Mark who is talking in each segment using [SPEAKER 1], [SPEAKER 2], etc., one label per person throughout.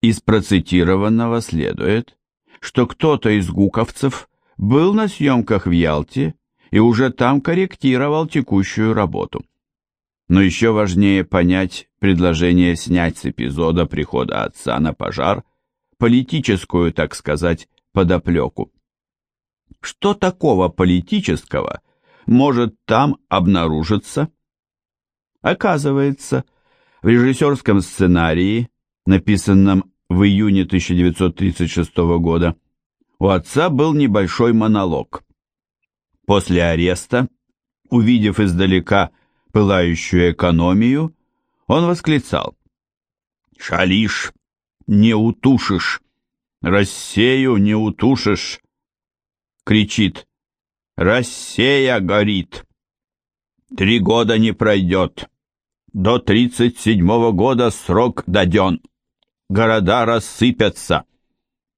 [SPEAKER 1] Из процитированного следует, что кто-то из гуковцев был на съемках в Ялте и уже там корректировал текущую работу. Но еще важнее понять предложение снять с эпизода прихода отца на пожар политическую, так сказать, подоплеку. Что такого политического может там обнаружиться? Оказывается, в режиссерском сценарии, написанном в июне 1936 года, у отца был небольшой монолог. После ареста, увидев издалека пылающую экономию, он восклицал «Шалиш, не утушишь! Россею не утушишь!» Кричит «Россия горит!» Три года не пройдет. До тридцать седьмого года срок даден. Города рассыпятся.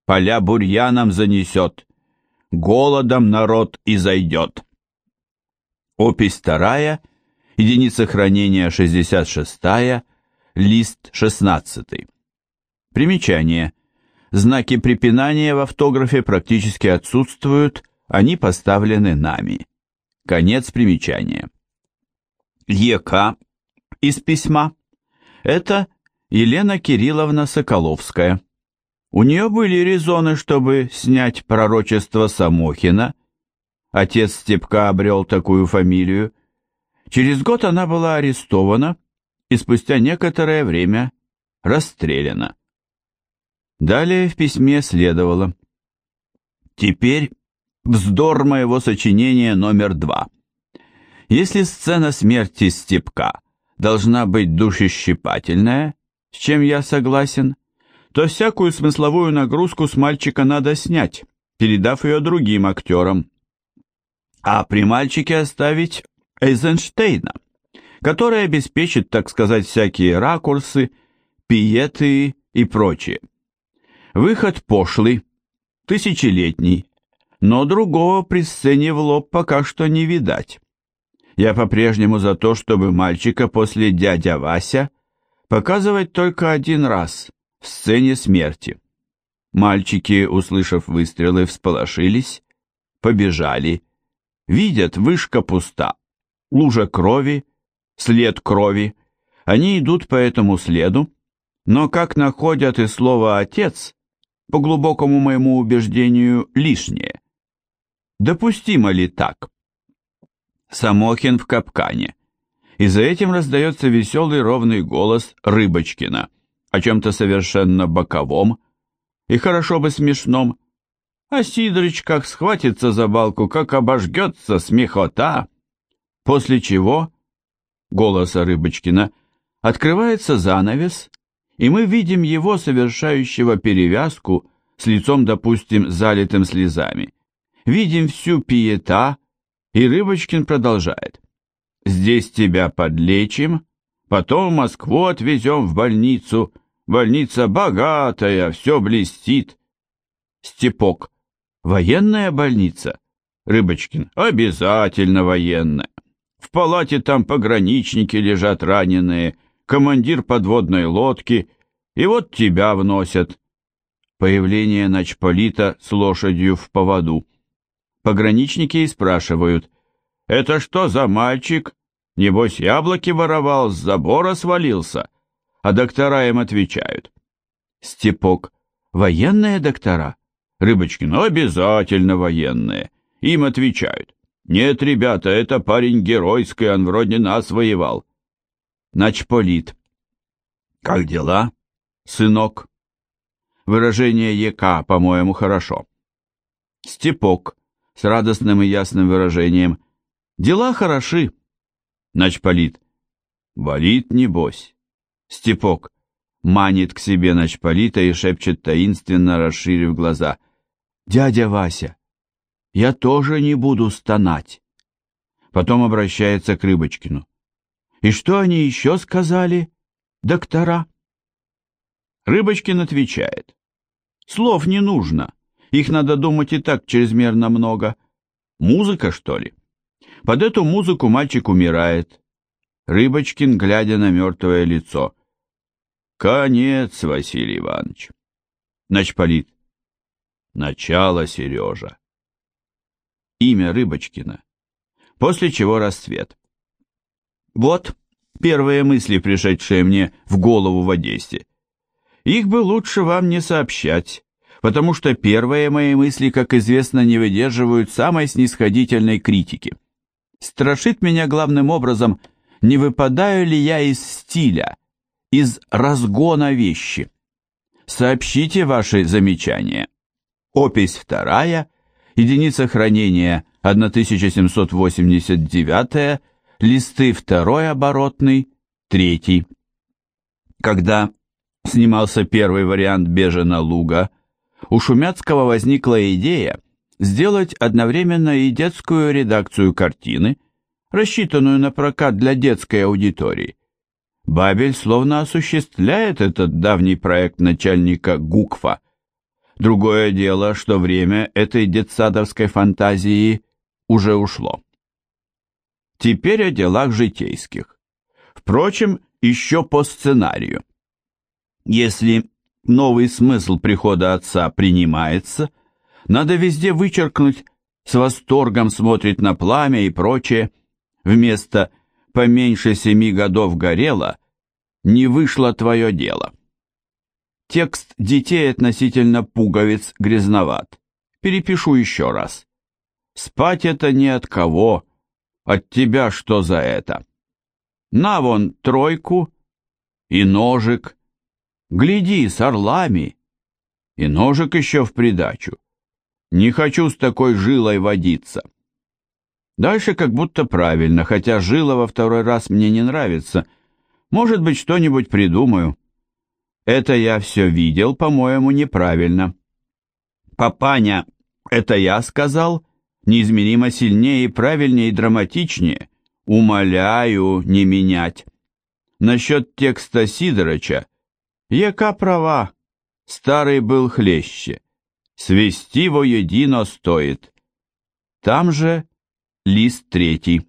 [SPEAKER 1] Поля бурьяном занесет. Голодом народ и зайдет. Опись вторая, единица хранения 66, лист 16. Примечание. Знаки препинания в автографе практически отсутствуют, они поставлены нами. Конец примечания. ЕК из письма – это Елена Кирилловна Соколовская. У нее были резоны, чтобы снять пророчество Самохина. Отец Степка обрел такую фамилию. Через год она была арестована и спустя некоторое время расстреляна. Далее в письме следовало «Теперь вздор моего сочинения номер два – если сцена смерти Степка должна быть душещипательная, с чем я согласен, то всякую смысловую нагрузку с мальчика надо снять, передав ее другим актерам. А при мальчике оставить Эйзенштейна, который обеспечит, так сказать, всякие ракурсы, пиеты и прочее. Выход пошлый, тысячелетний, но другого при сцене в лоб пока что не видать. Я по-прежнему за то, чтобы мальчика после дядя Вася показывать только один раз в сцене смерти. Мальчики, услышав выстрелы, всполошились, побежали. Видят, вышка пуста, лужа крови, след крови. Они идут по этому следу, но как находят и слово «отец», по глубокому моему убеждению, лишнее. Допустимо ли так? Самохин в капкане. И за этим раздается веселый ровный голос Рыбочкина о чем-то совершенно боковом и хорошо бы смешном. А Сидорыч как схватится за балку, как обожгется смехота. После чего, голоса Рыбочкина, открывается занавес, и мы видим его, совершающего перевязку, с лицом, допустим, залитым слезами. Видим всю пиета, и Рыбочкин продолжает. «Здесь тебя подлечим, потом в Москву отвезем в больницу. Больница богатая, все блестит». Степок. «Военная больница?» Рыбочкин. «Обязательно военная. В палате там пограничники лежат раненые, командир подводной лодки, и вот тебя вносят». Появление начполита с лошадью в поводу. Пограничники и спрашивают, «Это что за мальчик? Небось, яблоки воровал, с забора свалился?» А доктора им отвечают. Степок, «Военные доктора?» Рыбочкин, «Обязательно военные». Им отвечают, «Нет, ребята, это парень геройский, он вроде нас воевал». Начполит, «Как дела, сынок?» Выражение ЕК, по-моему, хорошо. Степок, с радостным и ясным выражением. «Дела хороши!» Начполит. «Болит, небось!» Степок манит к себе начполита и шепчет таинственно, расширив глаза. «Дядя Вася, я тоже не буду стонать!» Потом обращается к Рыбочкину. «И что они еще сказали, доктора?» Рыбочкин отвечает. «Слов не нужно. Их надо думать и так чрезмерно много. Музыка, что ли? Под эту музыку мальчик умирает. Рыбочкин, глядя на мертвое лицо. Конец, Василий Иванович. Начполит. Начало, Сережа. Имя Рыбочкина. После чего расцвет. Вот первые мысли, пришедшие мне в голову в Одессе. Их бы лучше вам не сообщать, потому что первые мои мысли, как известно, не выдерживают самой снисходительной критики. Страшит меня главным образом, не выпадаю ли я из стиля, из разгона вещи. Сообщите ваши замечания. Опись вторая, единица хранения 1789, листы второй оборотный, третий. Когда снимался первый вариант «Бежена луга», у Шумяцкого возникла идея сделать одновременно и детскую редакцию картины, рассчитанную на прокат для детской аудитории. Бабель словно осуществляет этот давний проект начальника ГУКФа. Другое дело, что время этой детсадовской фантазии уже ушло. Теперь о делах житейских. Впрочем, еще по сценарию. Если новый смысл прихода отца принимается, надо везде вычеркнуть «с восторгом смотрит на пламя» и прочее, вместо «поменьше семи годов горело» «не вышло твое дело». Текст детей относительно пуговиц грязноват. Перепишу еще раз. Спать это не от кого, от тебя что за это? На вон тройку и ножик, Гляди, с орлами. И ножик еще в придачу. Не хочу с такой жилой водиться. Дальше как будто правильно, хотя жила во второй раз мне не нравится. Может быть, что-нибудь придумаю. Это я все видел, по-моему, неправильно. Папаня, это я сказал? Неизмеримо сильнее и правильнее и драматичнее. Умоляю не менять. Насчет текста Сидорыча Яка права, старый был хлеще, свести воедино стоит. Там же лист третий.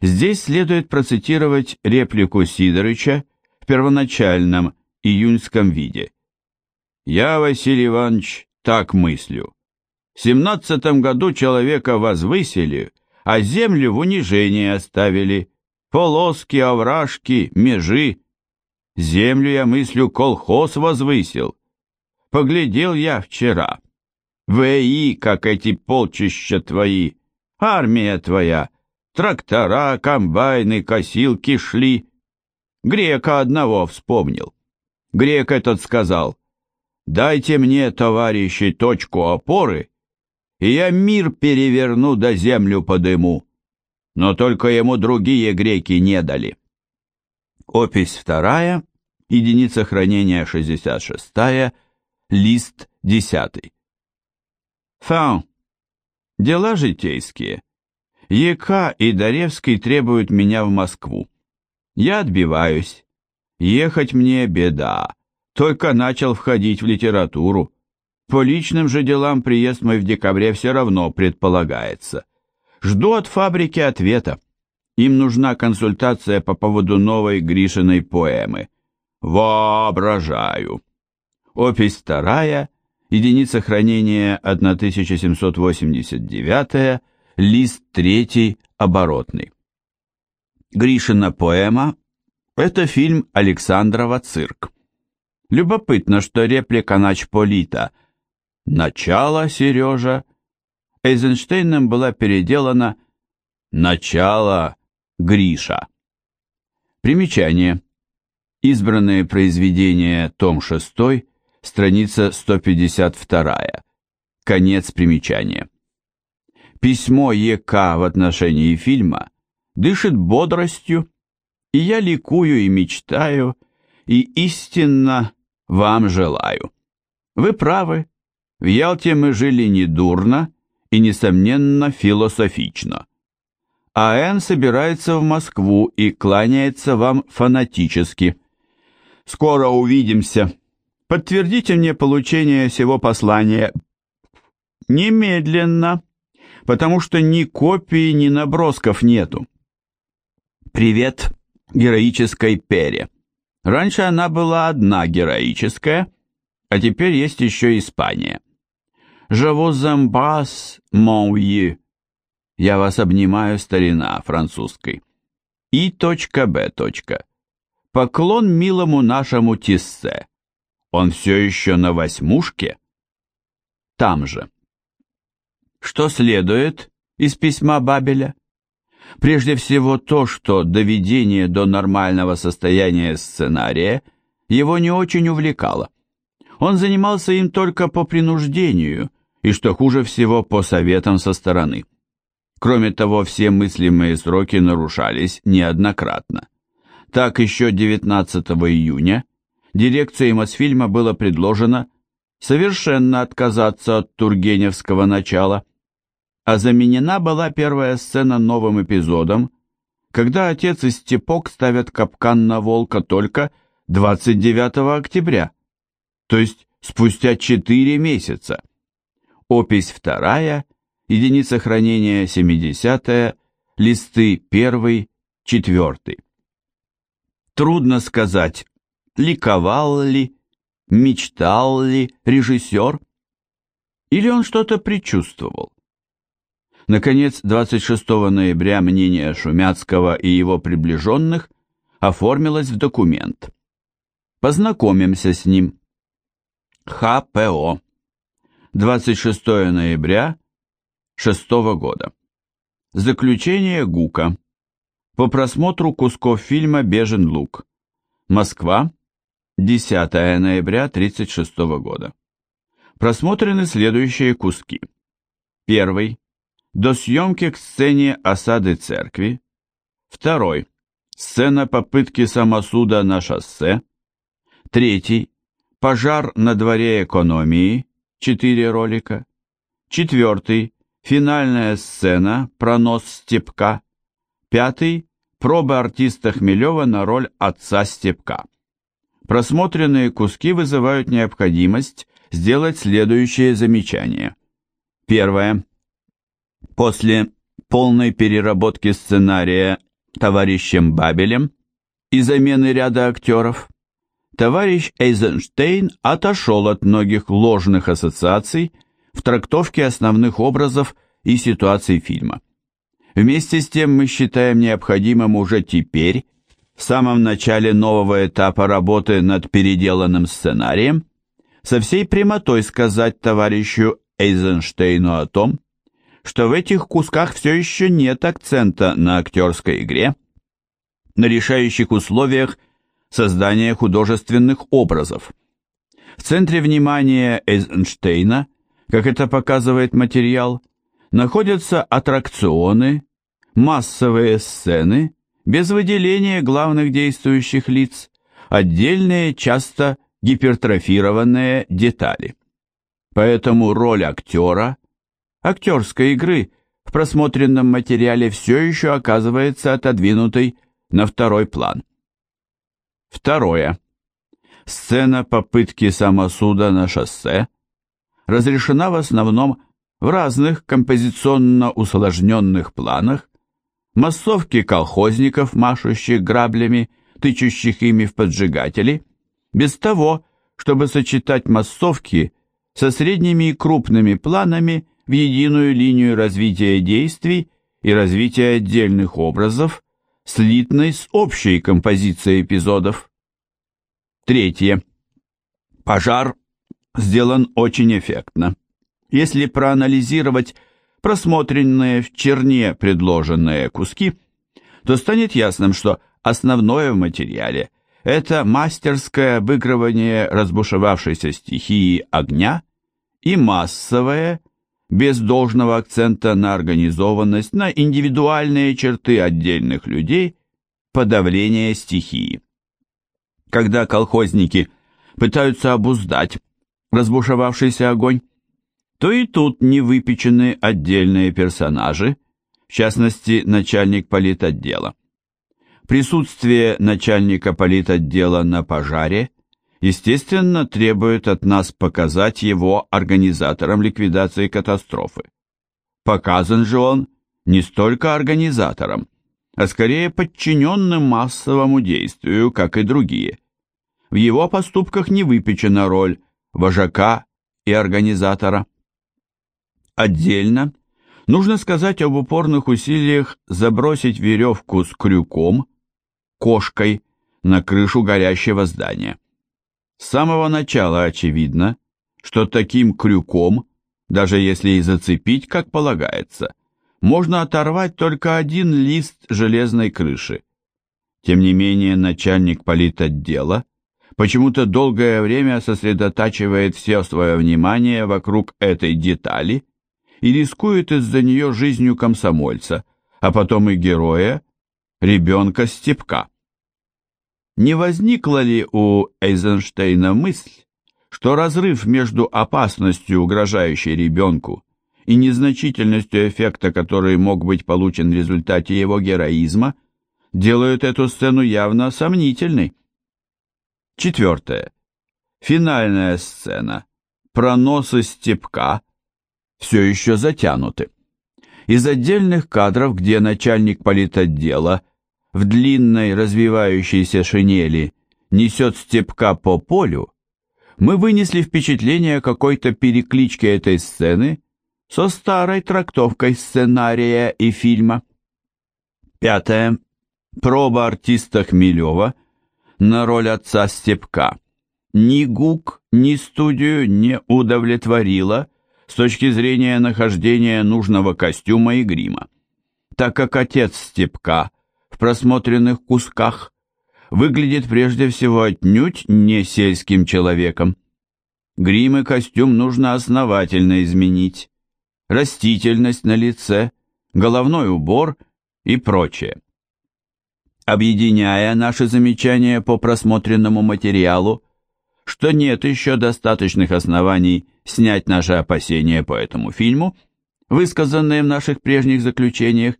[SPEAKER 1] Здесь следует процитировать реплику Сидорыча в первоначальном июньском виде. «Я, Василий Иванович, так мыслю. В семнадцатом году человека возвысили, а землю в унижении оставили. Полоски, овражки, межи, Землю я мыслю колхоз возвысил. Поглядел я вчера. ВИ, как эти полчища твои, армия твоя, трактора, комбайны, косилки шли. Грека одного вспомнил. Грек этот сказал, «Дайте мне, товарищи, точку опоры, и я мир переверну да землю подыму». Но только ему другие греки не дали. Опись вторая, единица хранения 66, лист 10. Фан. Дела житейские. ЕК и Даревский требуют меня в Москву. Я отбиваюсь. Ехать мне беда. Только начал входить в литературу. По личным же делам приезд мой в декабре все равно предполагается. Жду от фабрики ответа. Им нужна консультация по поводу новой Гришиной поэмы. Воображаю. Опись вторая, единица хранения 1789, лист третий, оборотный. Гришина поэма – это фильм Александрова «Цирк». Любопытно, что реплика Начполита «Начало, Сережа» Эйзенштейном была переделана «Начало, Гриша. Примечание. Избранные произведения, том 6, страница 152. Конец примечания. Письмо ЕК в отношении фильма дышит бодростью, и я ликую и мечтаю, и истинно вам желаю. Вы правы, в Ялте мы жили недурно и, несомненно, философично а Н собирается в Москву и кланяется вам фанатически. Скоро увидимся. Подтвердите мне получение сего послания немедленно, потому что ни копии, ни набросков нету. Привет героической Пере. Раньше она была одна героическая, а теперь есть еще Испания. «Je vous embrasse, mon vieux». «Я вас обнимаю, старина» французской. И.Б. Поклон милому нашему Тиссе. Он все еще на восьмушке? Там же. Что следует из письма Бабеля? Прежде всего то, что доведение до нормального состояния сценария его не очень увлекало. Он занимался им только по принуждению и, что хуже всего, по советам со стороны. Кроме того, все мыслимые сроки нарушались неоднократно. Так еще 19 июня дирекции Мосфильма было предложено совершенно отказаться от тургеневского начала, а заменена была первая сцена новым эпизодом, когда отец и Степок ставят капкан на волка только 29 октября, то есть спустя 4 месяца. Опись вторая единица хранения 70 листы 1 4 Трудно сказать, ликовал ли, мечтал ли режиссер, или он что-то предчувствовал. Наконец, 26 ноября мнение Шумяцкого и его приближенных оформилось в документ. Познакомимся с ним. ХПО. 26 ноября 6 года. Заключение ГУКа. По просмотру кусков фильма «Бежен лук». Москва, 10 ноября 1936 года. Просмотрены следующие куски. Первый. До съемки к сцене осады церкви. Второй. Сцена попытки самосуда на шоссе. Третий. Пожар на дворе экономии. Четыре ролика. Четвертый. Финальная сцена «Пронос Степка». Пятый – проба артиста Хмелева на роль отца Степка. Просмотренные куски вызывают необходимость сделать следующее замечание. Первое. После полной переработки сценария товарищем Бабелем и замены ряда актеров, товарищ Эйзенштейн отошел от многих ложных ассоциаций в трактовке основных образов и ситуаций фильма. Вместе с тем мы считаем необходимым уже теперь, в самом начале нового этапа работы над переделанным сценарием, со всей прямотой сказать товарищу Эйзенштейну о том, что в этих кусках все еще нет акцента на актерской игре, на решающих условиях создания художественных образов. В центре внимания Эйзенштейна как это показывает материал, находятся аттракционы, массовые сцены, без выделения главных действующих лиц, отдельные, часто гипертрофированные детали. Поэтому роль актера, актерской игры в просмотренном материале все еще оказывается отодвинутой на второй план. Второе. Сцена попытки самосуда на шоссе – разрешена в основном в разных композиционно усложненных планах, массовки колхозников, машущих граблями, тычущих ими в поджигатели, без того, чтобы сочетать массовки со средними и крупными планами в единую линию развития действий и развития отдельных образов, слитной с общей композицией эпизодов. Третье. Пожар сделан очень эффектно. Если проанализировать просмотренные в черне предложенные куски, то станет ясным, что основное в материале – это мастерское обыгрывание разбушевавшейся стихии огня и массовое, без должного акцента на организованность, на индивидуальные черты отдельных людей, подавление стихии. Когда колхозники пытаются обуздать разбушевавшийся огонь, то и тут не выпечены отдельные персонажи, в частности, начальник политотдела. Присутствие начальника политотдела на пожаре, естественно, требует от нас показать его организатором ликвидации катастрофы. Показан же он не столько организатором, а скорее подчиненным массовому действию, как и другие – в его поступках не выпечена роль вожака и организатора. Отдельно нужно сказать об упорных усилиях забросить веревку с крюком, кошкой, на крышу горящего здания. С самого начала очевидно, что таким крюком, даже если и зацепить, как полагается, можно оторвать только один лист железной крыши. Тем не менее, начальник политотдела почему-то долгое время сосредотачивает все свое внимание вокруг этой детали и рискует из-за нее жизнью комсомольца, а потом и героя, ребенка Степка. Не возникла ли у Эйзенштейна мысль, что разрыв между опасностью, угрожающей ребенку, и незначительностью эффекта, который мог быть получен в результате его героизма, делают эту сцену явно сомнительной. Четвертое. Финальная сцена. Проносы степка все еще затянуты. Из отдельных кадров, где начальник политотдела в длинной развивающейся шинели несет степка по полю, мы вынесли впечатление какой-то переклички этой сцены со старой трактовкой сценария и фильма. Пятое. Проба артиста Хмелева на роль отца Степка ни ГУК, ни студию не удовлетворила с точки зрения нахождения нужного костюма и грима, так как отец Степка в просмотренных кусках выглядит прежде всего отнюдь не сельским человеком. Грим и костюм нужно основательно изменить. Растительность на лице, головной убор и прочее. Объединяя наши замечания по просмотренному материалу, что нет еще достаточных оснований снять наши опасения по этому фильму, высказанные в наших прежних заключениях,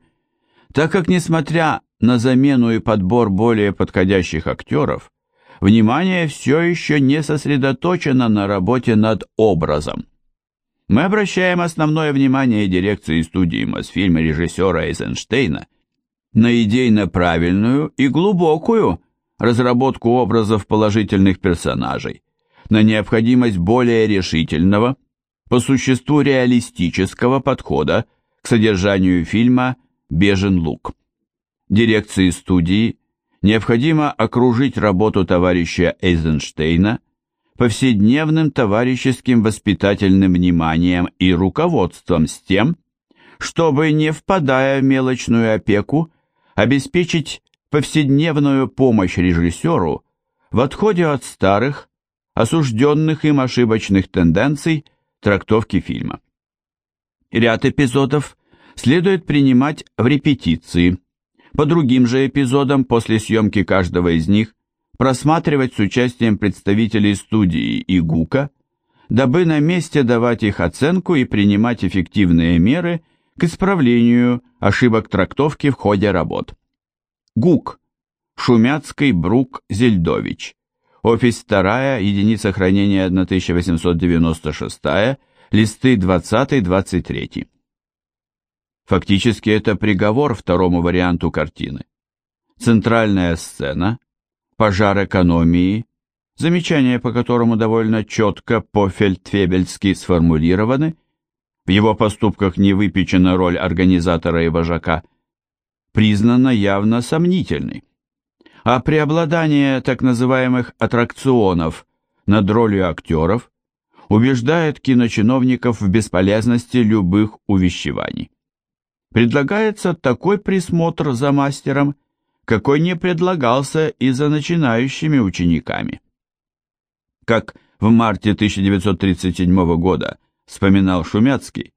[SPEAKER 1] так как, несмотря на замену и подбор более подходящих актеров, внимание все еще не сосредоточено на работе над образом. Мы обращаем основное внимание дирекции студии Мосфильма режиссера Эйзенштейна на идейно правильную и глубокую разработку образов положительных персонажей, на необходимость более решительного, по существу реалистического подхода к содержанию фильма «Бежен лук» дирекции студии необходимо окружить работу товарища Эйзенштейна повседневным товарищеским воспитательным вниманием и руководством с тем, чтобы, не впадая в мелочную опеку, обеспечить повседневную помощь режиссеру в отходе от старых, осужденных им ошибочных тенденций трактовки фильма. Ряд эпизодов следует принимать в репетиции – по другим же эпизодам после съемки каждого из них просматривать с участием представителей студии и ГУКа, дабы на месте давать их оценку и принимать эффективные меры к исправлению ошибок трактовки в ходе работ. ГУК. Шумяцкий Брук Зельдович. Офис 2, единица хранения 1896, листы 20-23. Фактически это приговор второму варианту картины. Центральная сцена, пожар экономии, замечания по которому довольно четко по-фельдфебельски сформулированы, в его поступках не выпечена роль организатора и вожака, признана явно сомнительной. А преобладание так называемых аттракционов над ролью актеров убеждает киночиновников в бесполезности любых увещеваний предлагается такой присмотр за мастером, какой не предлагался и за начинающими учениками. Как в марте 1937 года вспоминал Шумяцкий,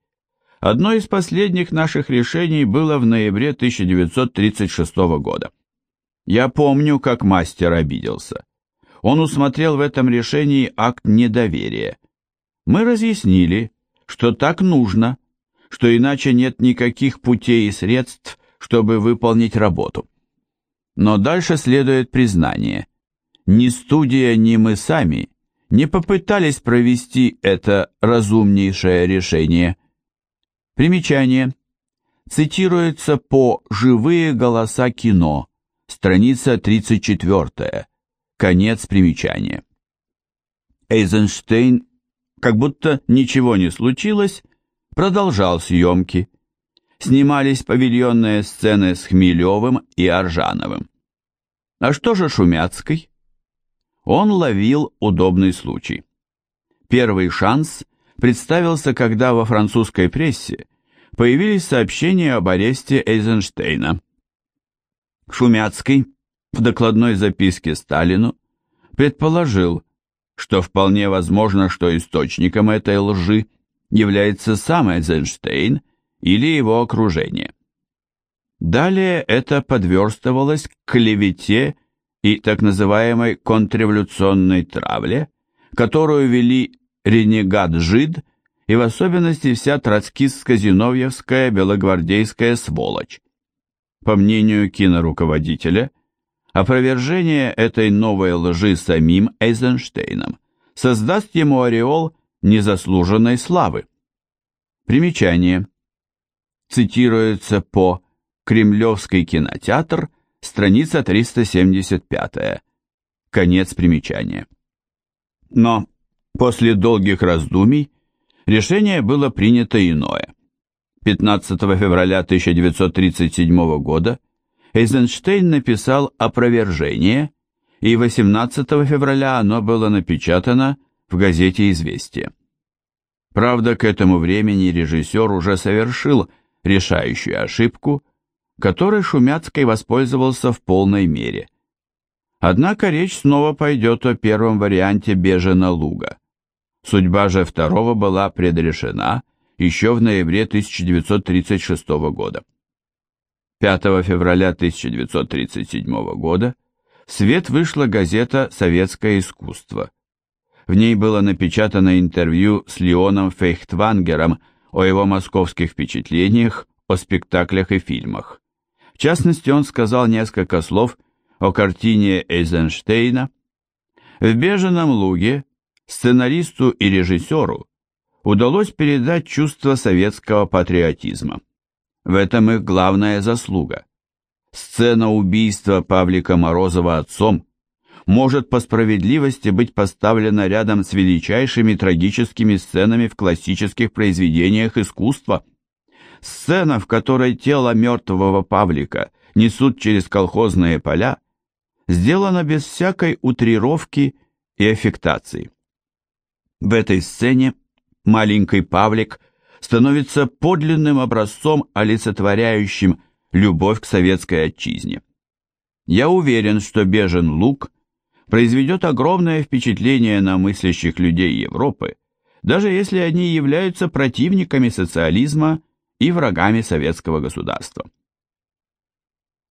[SPEAKER 1] одно из последних наших решений было в ноябре 1936 года. Я помню, как мастер обиделся. Он усмотрел в этом решении акт недоверия. Мы разъяснили, что так нужно, что иначе нет никаких путей и средств, чтобы выполнить работу. Но дальше следует признание. Ни студия, ни мы сами не попытались провести это разумнейшее решение. Примечание. Цитируется по «Живые голоса кино», страница 34, Конец примечания. Эйзенштейн, как будто ничего не случилось, продолжал съемки. Снимались павильонные сцены с Хмелевым и Аржановым. А что же Шумяцкой? Он ловил удобный случай. Первый шанс представился, когда во французской прессе появились сообщения об аресте Эйзенштейна. Шумяцкий в докладной записке Сталину предположил, что вполне возможно, что источником этой лжи является сам Эйзенштейн или его окружение. Далее это подверстывалось к клевете и так называемой контрреволюционной травле, которую вели ренегат-жид и в особенности вся троцкистско-зиновьевская белогвардейская сволочь. По мнению киноруководителя, опровержение этой новой лжи самим Эйзенштейном создаст ему ореол незаслуженной славы. Примечание. Цитируется по «Кремлевский кинотеатр», страница 375. Конец примечания. Но после долгих раздумий решение было принято иное. 15 февраля 1937 года Эйзенштейн написал опровержение, и 18 февраля оно было напечатано в газете «Известия». Правда, к этому времени режиссер уже совершил решающую ошибку, которой Шумяцкий воспользовался в полной мере. Однако речь снова пойдет о первом варианте Бежена Луга. Судьба же второго была предрешена еще в ноябре 1936 года. 5 февраля 1937 года в свет вышла газета «Советское искусство». В ней было напечатано интервью с Леоном Фейхтвангером о его московских впечатлениях о спектаклях и фильмах. В частности, он сказал несколько слов о картине Эйзенштейна. В «Беженом луге» сценаристу и режиссеру удалось передать чувство советского патриотизма. В этом их главная заслуга. Сцена убийства Павлика Морозова отцом может по справедливости быть поставлена рядом с величайшими трагическими сценами в классических произведениях искусства. Сцена, в которой тело мертвого Павлика несут через колхозные поля, сделана без всякой утрировки и аффектации. В этой сцене маленький Павлик становится подлинным образцом, олицетворяющим любовь к советской отчизне. Я уверен, что «Бежен лук» произведет огромное впечатление на мыслящих людей Европы, даже если они являются противниками социализма и врагами советского государства.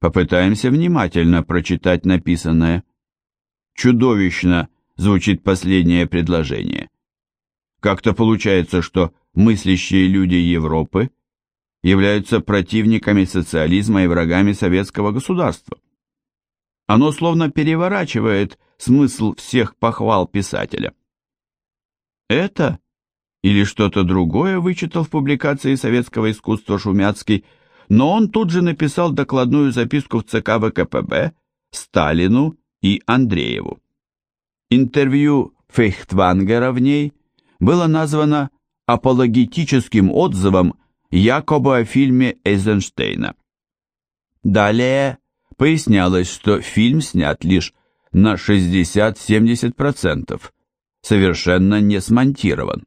[SPEAKER 1] Попытаемся внимательно прочитать написанное. Чудовищно звучит последнее предложение. Как-то получается, что мыслящие люди Европы являются противниками социализма и врагами советского государства. Оно словно переворачивает смысл всех похвал писателя. Это или что-то другое вычитал в публикации советского искусства Шумяцкий, но он тут же написал докладную записку в ЦК ВКПБ Сталину и Андрееву. Интервью Фейхтвангера в ней было названо апологетическим отзывом якобы о фильме Эйзенштейна. Далее пояснялось, что фильм снят лишь на 60-70%, совершенно не смонтирован.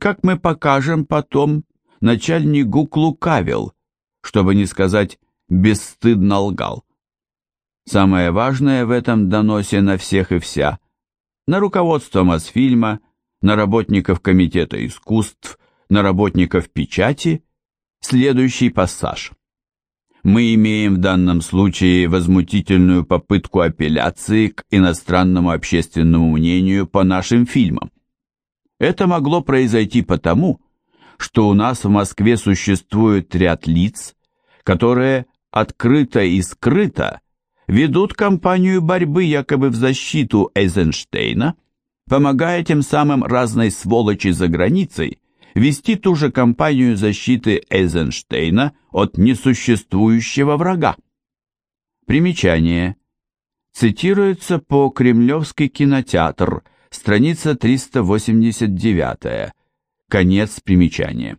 [SPEAKER 1] Как мы покажем потом, начальник ГУК лукавил, чтобы не сказать бесстыдно лгал. Самое важное в этом доносе на всех и вся, на руководство Мосфильма, на работников Комитета искусств, на работников печати, следующий пассаж. Мы имеем в данном случае возмутительную попытку апелляции к иностранному общественному мнению по нашим фильмам. Это могло произойти потому, что у нас в Москве существует ряд лиц, которые открыто и скрыто ведут кампанию борьбы якобы в защиту Эйзенштейна, помогая тем самым разной сволочи за границей вести ту же кампанию защиты Эйзенштейна от несуществующего врага. Примечание. цитируется по Кремлевский кинотеатр, страница 389, конец примечания.